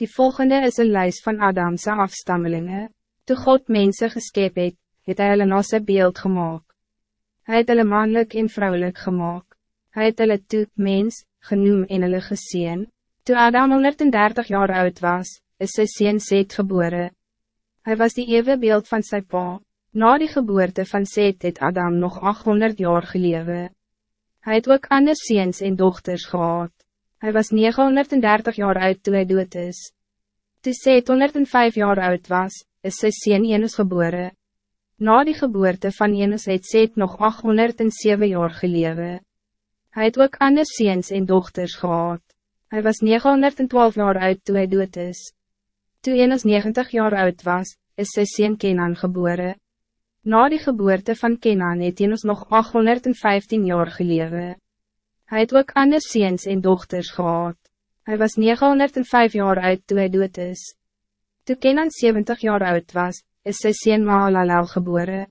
Die volgende is een lijst van Adamse afstammelingen. Toe God mensen geskep het, het hy hulle na sy beeld gemaakt. Hij het hulle mannelijk en vrouwelijk gemaakt. Hij het hulle toe mens, genoem en hulle geseen. Toe Adam 130 jaar oud was, is sy seen Seth geboren. Hij was die eeuwe beeld van sy pa. Na die geboorte van Seth het Adam nog 800 jaar gelewe. Hij het ook ander seens en dochters gehad. Hij was 930 jaar oud toen hij dood is. Toen Seth 105 jaar oud was, is sy seen Enos geboren. Na die geboorte van Enos het Seth nog 807 jaar gelewe. Hij het ook ander seens en dochters gehad. Hij was 912 jaar oud toen hij dood is. Toen Enos 90 jaar oud was, is sy seen Kenan geboren. Na die geboorte van Kenan het Enos nog 815 jaar gelewe. Hij het ook ander seens en dochters gehad. Hij was 905 jaar oud toen hij dood is. Toen Kenan 70 jaar oud was, is sy seen Mahalalel geboren.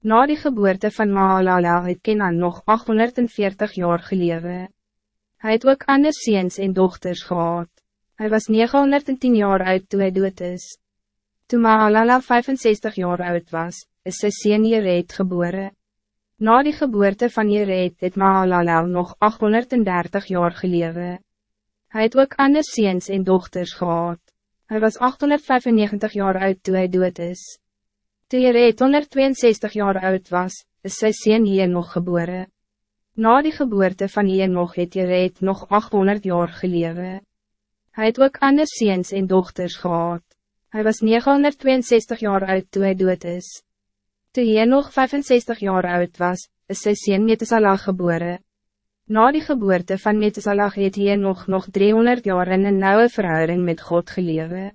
Na die geboorte van Mahalalel het Kenan nog 840 jaar gelewe. Hij het ook ander seens en dochters gehad. Hij was 910 jaar oud toen hij dood is. Toen Mahalalel 65 jaar oud was, is sy seen Jereed geboren. Na die geboorte van Jereed het Mahalalel nog 830 jaar gelewe. Hij het ook ander seens en dochters gehad. Hij was 895 jaar oud toen hij dood is. Toen Jereed 162 jaar oud was, is sy seen hier nog geboren. Na die geboorte van hier nog het Jereed nog 800 jaar gelewe. Hij het ook ander seens en dochters gehad. Hij was 962 jaar oud toen hij dood is. Toen hij nog 65 jaar oud was, is sy sien Metesalag geboren. Na die geboorte van Metesalag het hy nog nog 300 jaar in een nauwe verhouding met God gelewe.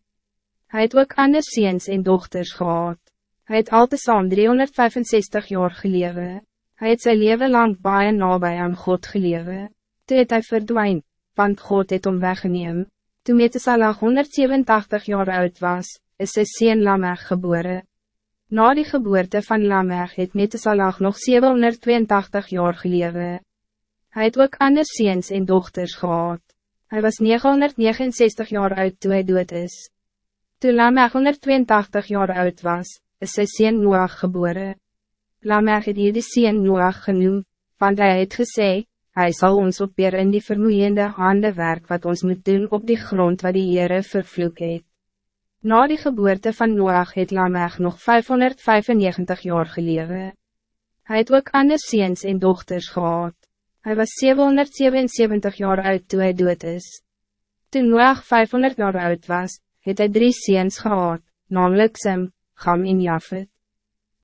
Hij het ook ander seens en dochters gehad. Hij het al saam 365 jaar gelewe. Hij het zijn leven lang baie nabij aan God gelewe. Toe het hy verdwijn, want God het om weggeneem. Toen Metesalag 187 jaar oud was, is sy sien Lamech geboren. Na die geboorte van Lamech het Metesalag nog 782 jaar gelewe. Hij het ook ander seens en dochters gehad. Hij was 969 jaar oud toen hij dood is. Toen Lamech 182 jaar oud was, is sy seen Noach geboren. Lamech het hier die seen Noach genoem, want hij het gesê, hij zal ons op weer in die vermoeiende handen werk wat ons moet doen op die grond wat die Heere vervloek het. Na die geboorte van Noach het Lamech nog 595 jaar gelewe. Hij het ook ander seens en dochters gehad. Hij was 777 jaar oud toen hij dood is. Toen Noach 500 jaar oud was, het hij drie seens gehad, namelijk Sem, Gam en Jafet.